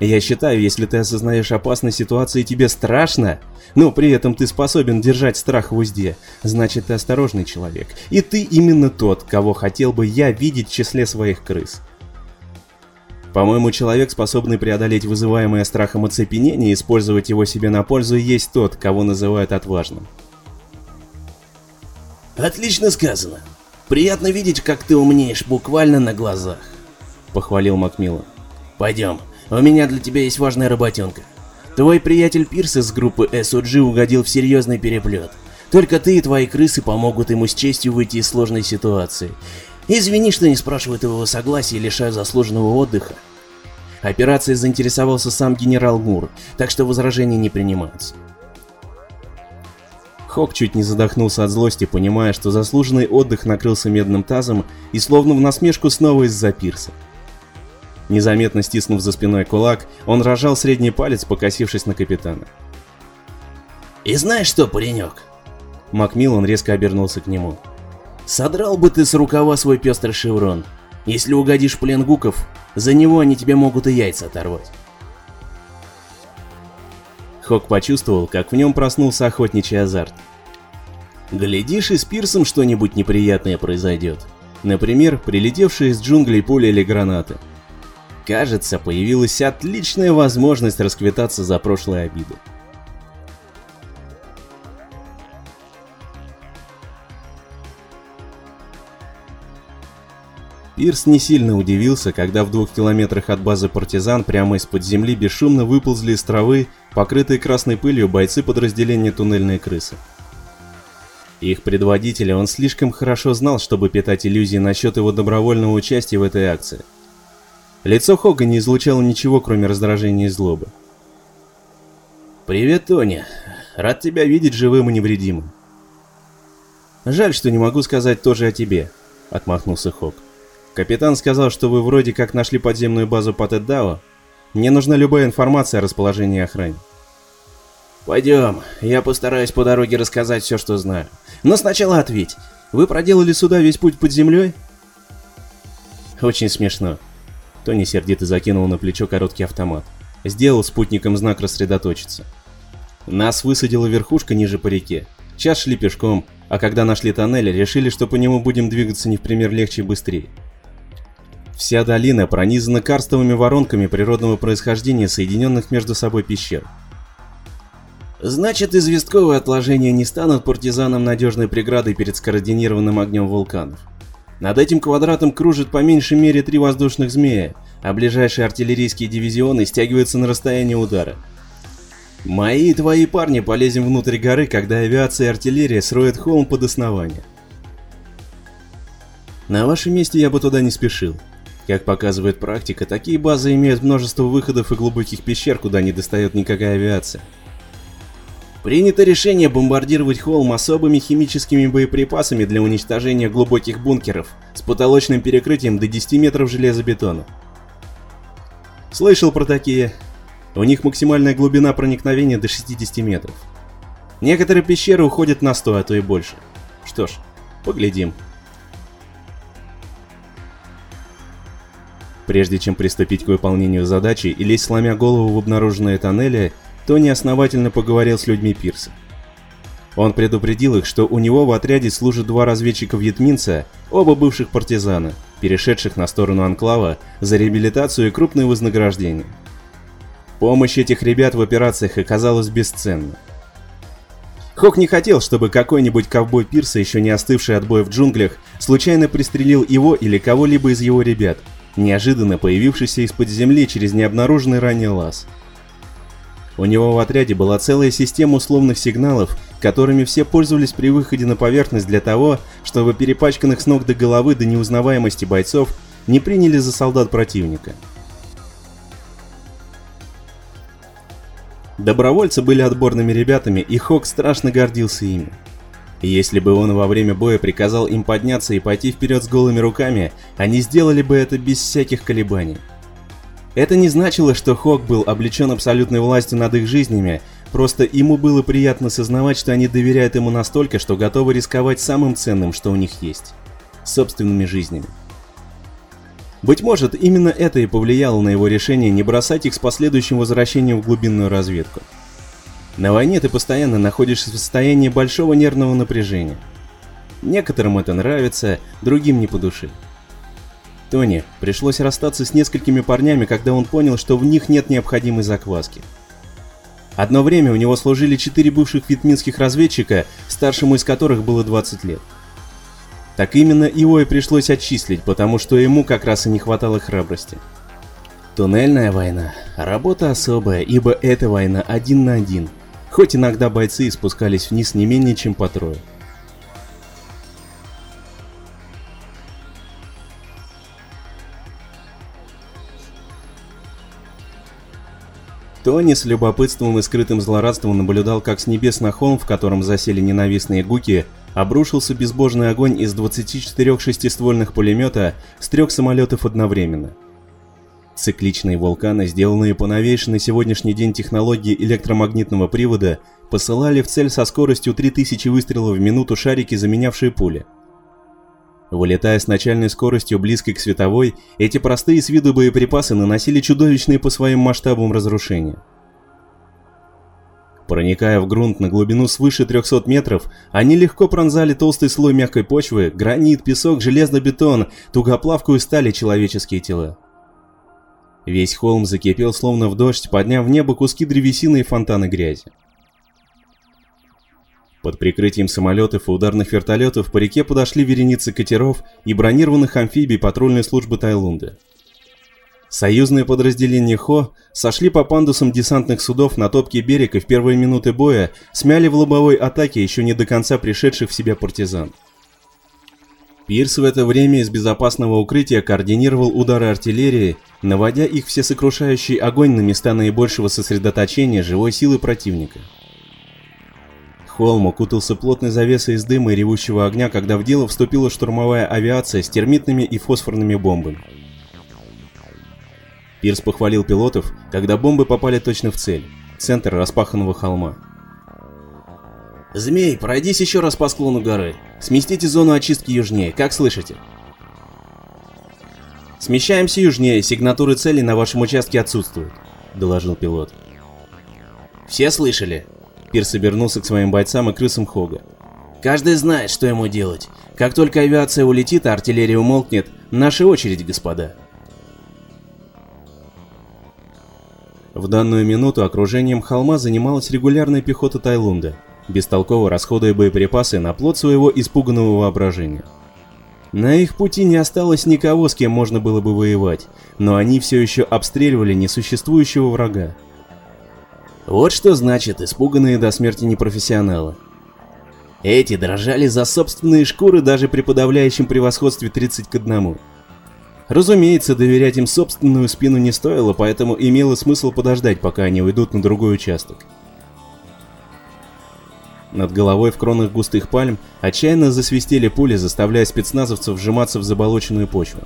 Я считаю, если ты осознаешь опасность ситуации и тебе страшно, но при этом ты способен держать страх в узде, значит ты осторожный человек. И ты именно тот, кого хотел бы я видеть в числе своих крыс. По-моему, человек, способный преодолеть вызываемое страхом оцепенение и использовать его себе на пользу, есть тот, кого называют отважным. Отлично сказано. Приятно видеть, как ты умнеешь буквально на глазах. Похвалил Макмиллан. Пойдем, у меня для тебя есть важная работенка. Твой приятель Пирс из группы SOG угодил в серьезный переплет. Только ты и твои крысы помогут ему с честью выйти из сложной ситуации. Извини, что не спрашивают его согласия и лишаю заслуженного отдыха. Операцией заинтересовался сам генерал Мур, так что возражения не принимаются. Хок чуть не задохнулся от злости, понимая, что заслуженный отдых накрылся медным тазом и словно в насмешку снова из-за пирса. Незаметно стиснув за спиной кулак, он рожал средний палец, покосившись на капитана. «И знаешь что, паренек?» Макмиллан резко обернулся к нему. «Содрал бы ты с рукава свой пестрый шеврон. Если угодишь в плен гуков, за него они тебе могут и яйца оторвать». Хок почувствовал, как в нем проснулся охотничий азарт. Глядишь, и с пирсом что-нибудь неприятное произойдет. Например, прилетевшие из джунглей пули или гранаты. Кажется, появилась отличная возможность расквитаться за прошлые обиды. Пирс не сильно удивился, когда в двух километрах от базы партизан прямо из-под земли бесшумно выползли из травы, покрытые красной пылью бойцы подразделения «Туннельные крысы». Их предводителя он слишком хорошо знал, чтобы питать иллюзии насчет его добровольного участия в этой акции – Лицо Хога не излучало ничего, кроме раздражения и злобы. «Привет, Тони. Рад тебя видеть живым и невредимым». «Жаль, что не могу сказать тоже о тебе», — отмахнулся Хог. «Капитан сказал, что вы вроде как нашли подземную базу Патеддао. Мне нужна любая информация о расположении охраны». «Пойдем, я постараюсь по дороге рассказать все, что знаю. Но сначала ответь. Вы проделали сюда весь путь под землей?» «Очень смешно», Тони сердито закинул на плечо короткий автомат. Сделал спутником знак рассредоточиться. Нас высадила верхушка ниже по реке. Час шли пешком, а когда нашли тоннель, решили, что по нему будем двигаться не в пример легче и быстрее. Вся долина пронизана карстовыми воронками природного происхождения, соединенных между собой пещер. Значит, известковые отложения не станут партизанам надежной преградой перед скоординированным огнем вулканов. Над этим квадратом кружит по меньшей мере три воздушных змея, а ближайшие артиллерийские дивизионы стягиваются на расстояние удара. Мои и твои парни полезем внутрь горы, когда авиация и артиллерия сроют холм под основание. На вашем месте я бы туда не спешил. Как показывает практика, такие базы имеют множество выходов и глубоких пещер, куда не достает никакая авиация. Принято решение бомбардировать холм особыми химическими боеприпасами для уничтожения глубоких бункеров с потолочным перекрытием до 10 метров железобетона. Слышал про такие. У них максимальная глубина проникновения до 60 метров. Некоторые пещеры уходят на 100, а то и больше. Что ж, поглядим. Прежде чем приступить к выполнению задачи и лезть сломя голову в обнаруженные тоннели, Тони основательно поговорил с людьми Пирса. Он предупредил их, что у него в отряде служат два разведчика-вьетминца, оба бывших партизана, перешедших на сторону Анклава за реабилитацию и крупное вознаграждение. Помощь этих ребят в операциях оказалась бесценна. Хок не хотел, чтобы какой-нибудь ковбой Пирса, еще не остывший от боя в джунглях, случайно пристрелил его или кого-либо из его ребят, неожиданно появившийся из-под земли через необнаруженный ранее лаз. У него в отряде была целая система условных сигналов, которыми все пользовались при выходе на поверхность для того, чтобы перепачканных с ног до головы до неузнаваемости бойцов не приняли за солдат противника. Добровольцы были отборными ребятами, и Хок страшно гордился ими. Если бы он во время боя приказал им подняться и пойти вперед с голыми руками, они сделали бы это без всяких колебаний. Это не значило, что Хок был облечен абсолютной властью над их жизнями, просто ему было приятно сознавать, что они доверяют ему настолько, что готовы рисковать самым ценным, что у них есть – собственными жизнями. Быть может, именно это и повлияло на его решение не бросать их с последующим возвращением в глубинную разведку. На войне ты постоянно находишься в состоянии большого нервного напряжения. Некоторым это нравится, другим не по душе. Тони пришлось расстаться с несколькими парнями, когда он понял, что в них нет необходимой закваски. Одно время у него служили четыре бывших вьетминских разведчика, старшему из которых было 20 лет. Так именно его и пришлось отчислить, потому что ему как раз и не хватало храбрости. Туннельная война – работа особая, ибо это война один на один, хоть иногда бойцы спускались вниз не менее чем по трое. Тони с любопытством и скрытым злорадством наблюдал, как с небес на холм, в котором засели ненавистные гуки, обрушился безбожный огонь из 24 шестиствольных пулемета с трех самолетов одновременно. Цикличные вулканы, сделанные по новейшей на сегодняшний день технологии электромагнитного привода, посылали в цель со скоростью 3000 выстрелов в минуту шарики, заменявшие пули. Вылетая с начальной скоростью близкой к световой, эти простые с виду боеприпасы наносили чудовищные по своим масштабам разрушения. Проникая в грунт на глубину свыше 300 метров, они легко пронзали толстый слой мягкой почвы, гранит, песок, железобетон, тугоплавкую стали человеческие тела. Весь холм закипел словно в дождь, подняв в небо куски древесины и фонтаны грязи. Под прикрытием самолетов и ударных вертолетов по реке подошли вереницы катеров и бронированных амфибий патрульной службы Тайлунда. Союзные подразделения ХО сошли по пандусам десантных судов на топкий берег и в первые минуты боя смяли в лобовой атаке еще не до конца пришедших в себя партизан. Пирс в это время из безопасного укрытия координировал удары артиллерии, наводя их всесокрушающий огонь на места наибольшего сосредоточения живой силы противника. Холм укутался плотной завесой из дыма и ревущего огня, когда в дело вступила штурмовая авиация с термитными и фосфорными бомбами. Пирс похвалил пилотов, когда бомбы попали точно в цель – центр распаханного холма. «Змей, пройдись еще раз по склону горы. Сместите зону очистки южнее, как слышите?» «Смещаемся южнее, сигнатуры цели на вашем участке отсутствуют», – доложил пилот. «Все слышали?» Пирс обернулся к своим бойцам и крысам Хога. «Каждый знает, что ему делать. Как только авиация улетит, а артиллерия умолкнет, наша очередь, господа». В данную минуту окружением холма занималась регулярная пехота Тайлунда, бестолково расходуя боеприпасы на плод своего испуганного воображения. На их пути не осталось никого, с кем можно было бы воевать, но они все еще обстреливали несуществующего врага. Вот что значит испуганные до смерти непрофессионалы. Эти дрожали за собственные шкуры даже при подавляющем превосходстве 30 к 1. Разумеется, доверять им собственную спину не стоило, поэтому имело смысл подождать, пока они уйдут на другой участок. Над головой в кронах густых пальм отчаянно засвистели пули, заставляя спецназовцев сжиматься в заболоченную почву.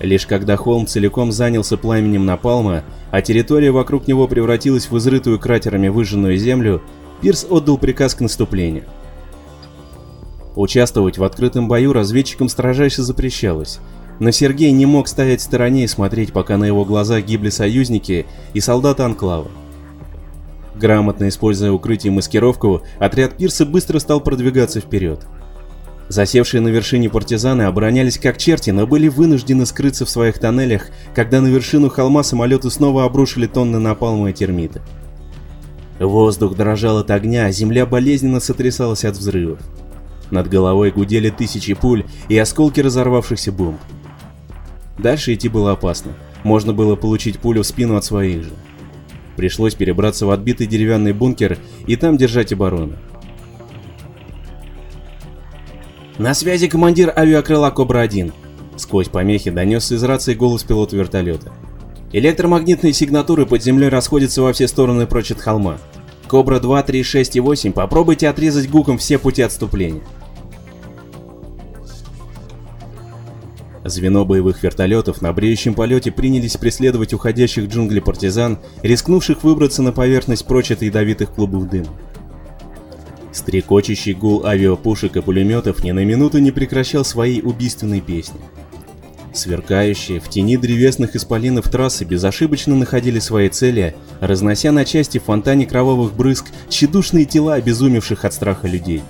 Лишь когда холм целиком занялся пламенем напалма, а территория вокруг него превратилась в изрытую кратерами выжженную землю, Пирс отдал приказ к наступлению. Участвовать в открытом бою разведчикам строжайше запрещалось, но Сергей не мог стоять в стороне и смотреть, пока на его глазах гибли союзники и солдаты Анклава. Грамотно используя укрытие и маскировку, отряд Пирса быстро стал продвигаться вперед. Засевшие на вершине партизаны оборонялись как черти, но были вынуждены скрыться в своих тоннелях, когда на вершину холма самолеты снова обрушили тонны напалма и термита. Воздух дрожал от огня, а земля болезненно сотрясалась от взрывов. Над головой гудели тысячи пуль и осколки разорвавшихся бомб. Дальше идти было опасно, можно было получить пулю в спину от своих же. Пришлось перебраться в отбитый деревянный бункер и там держать оборону. «На связи командир авиакрыла Кобра-1», — сквозь помехи донесся из рации голос пилота вертолета. «Электромагнитные сигнатуры под землей расходятся во все стороны прочь от холма. Кобра 2, 3, 6 и 8, попробуйте отрезать гуком все пути отступления». Звено боевых вертолетов на бреющем полете принялись преследовать уходящих в джунгли партизан, рискнувших выбраться на поверхность прочь от ядовитых клубов дыма. Стрекочущий гул авиапушек и пулеметов ни на минуту не прекращал своей убийственной песни. Сверкающие в тени древесных исполинов трассы безошибочно находили свои цели, разнося на части в фонтане кровавых брызг тщедушные тела обезумевших от страха людей.